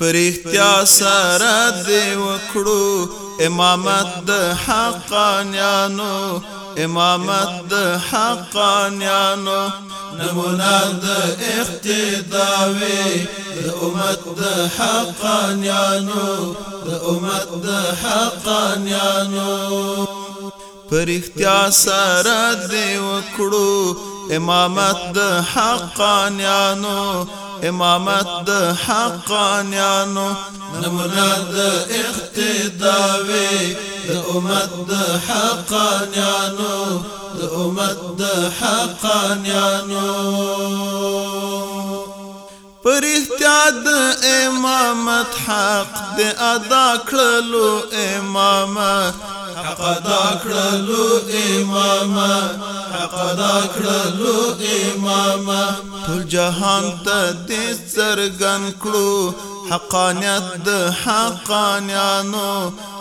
پر اختیا سره دی وکړو امامت د حقانیانو امامت د حقانیانو نمونه د اقتداوي د امت د حقانیانو د امت د حقانیانو پر اختیا سره دی وکړو امامت د حقانیانو امامت د حقانیانو نمونه د اقتداوي د امت د حقانیانو د امت د حقانیانو پرختیا د امامت حق د ادا کړلو امامت حق ادا کړلو امامت حق ادا کړلو امامت ټول جهان ته د سرګن کړو حقانیت د حقانیانو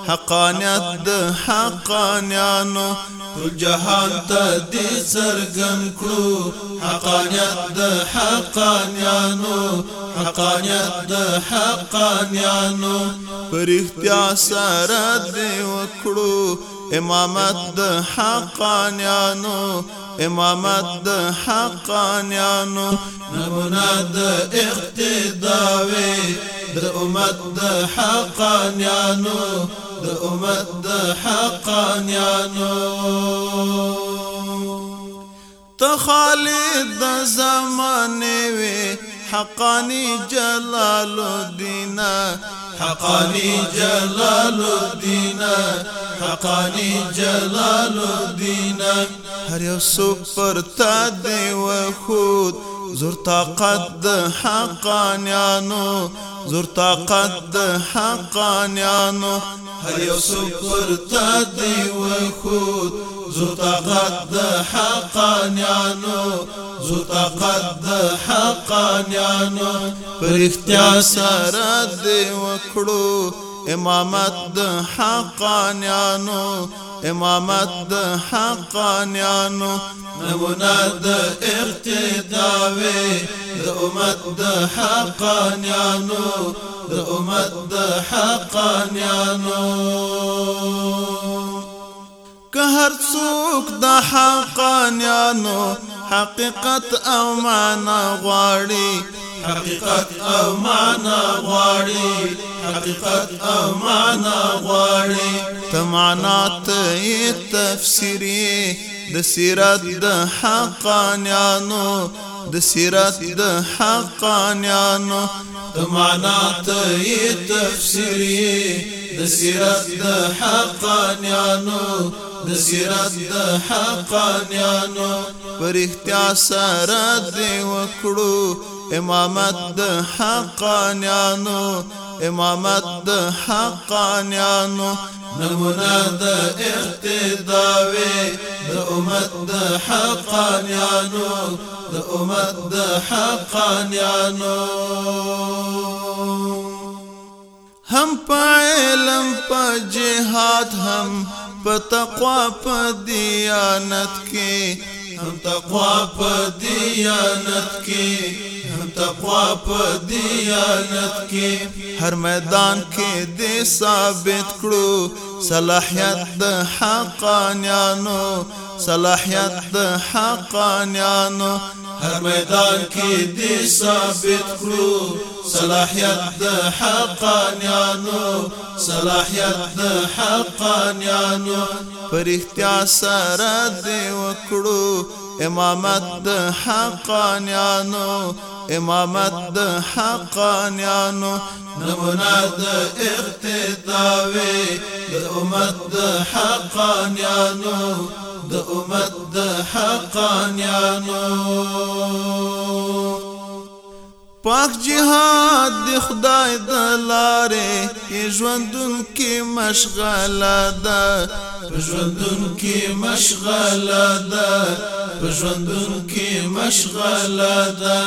حقانیت د حقانیانو ټول جهان ته دې سرګن کړو حقانیت د حقانیانو حقانیت د حقانیانو پر اختیار سره دې وکړو امامت د حقانیانو امامت د حقانیانو نمونه د اقتدار د امت د حقانيانو د امت د حقانيانو تخالد د وي حقاني جلال الدين حقاني جلال الدين حقاني جلال الدين هر یو سپر تا دی وخود زور طاقت د حقانیانو زور طاقت د حقانیانو هر یو سپر ته دی وخود زور طاقت د حقانیانو زور طاقت د حقانیانو پر اختیار سره دی وکړو امامت د حقانیانو امامت د حقانیانو نمونه د اقتداوي د امت د حقانیانو د امت د حقانیانو که هر څوک د حقانیانو حقیقت او معنا غواړي حقیقت او معنا غواړي حقیقت او معنا غواړي تمعنا ته تفسیری د سیرت د حقانیانو د سیرت د حقانیانو تمعنا ته تفسیری د سیرت د حقانیانو د سیرت د حقانیانو پر اختیار سره دی وکړو امامت د حقانیانو امامت د حقانیانو نمونه د اقتداوي د امت د حقانیانو د امت د حقانیانو هم په علم په جهاد هم په تقوا په دیانت کې هم تقوا په دیانت کې هم تقوا په دیانت کې هر میدان کې دې ثابت کړو صلاحيت د حقانيانو صلاحيت د حقانيانو هر میدان کې دې ثابت کړو صلاحيت د حقانيانو صلاحيت د حقانيانو پرختیا سره دې وکړو امامت د حقانيانو امامت د حقانيانو نمونه د اقتدا وي د امت د حقانيانو د امت يا نور پاک جهاد دی خدای د لارې ژوندون کې مشغله ده ژوندون کې مشغله ده ژوندون کې مشغله ده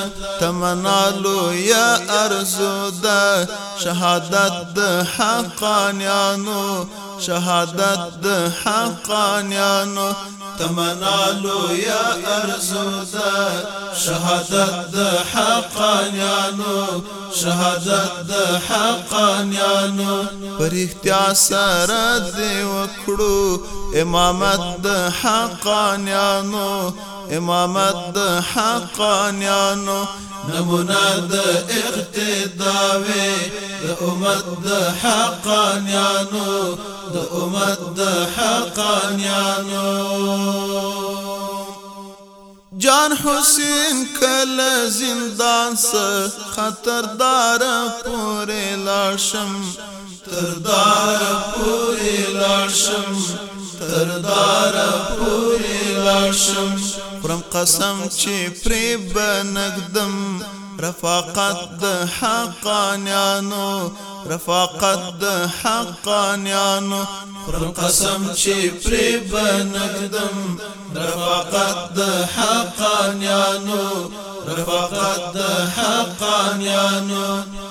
تمنالو یا ارزو ده شهادت د حقانیانو شهادت د حقانیانو تمنا لویا ارزو ده شهادت ده حقانیانو شهادت د حقانیانو پر اختیا سره دی وکړو امامت د حقانیانو امامت د حقانیانو نمونه د اقتداوي د امت د حقانیانو د امت د حقانیانو جان حسین کله زندان سه خطردار پورې لاشم تردار پورې لاشم تردار پوری لاشم خورم قسم چې پری بنګدم رفاقت د حقانیانو رفاقت د حقانیانو خورم قسم چې پری بنګدم رفاقت د حقانیانو رفاقت د حقانیانو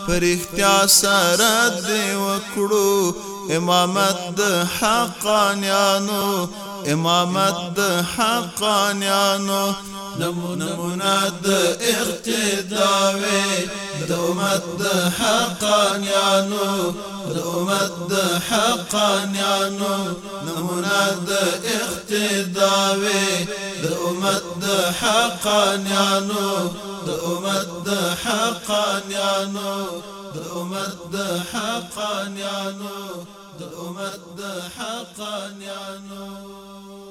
پر اختیار سره دی وکړو امامت د حقانیانو امامت د حقانیانو نمونونه مناد اقتداوي دومت امت يانو دومت د يانو د حقانيانو نمونه د اقتداوي دومت امت يانو دومت د يانو دومت حقانيانو يانو امت د حقانيانو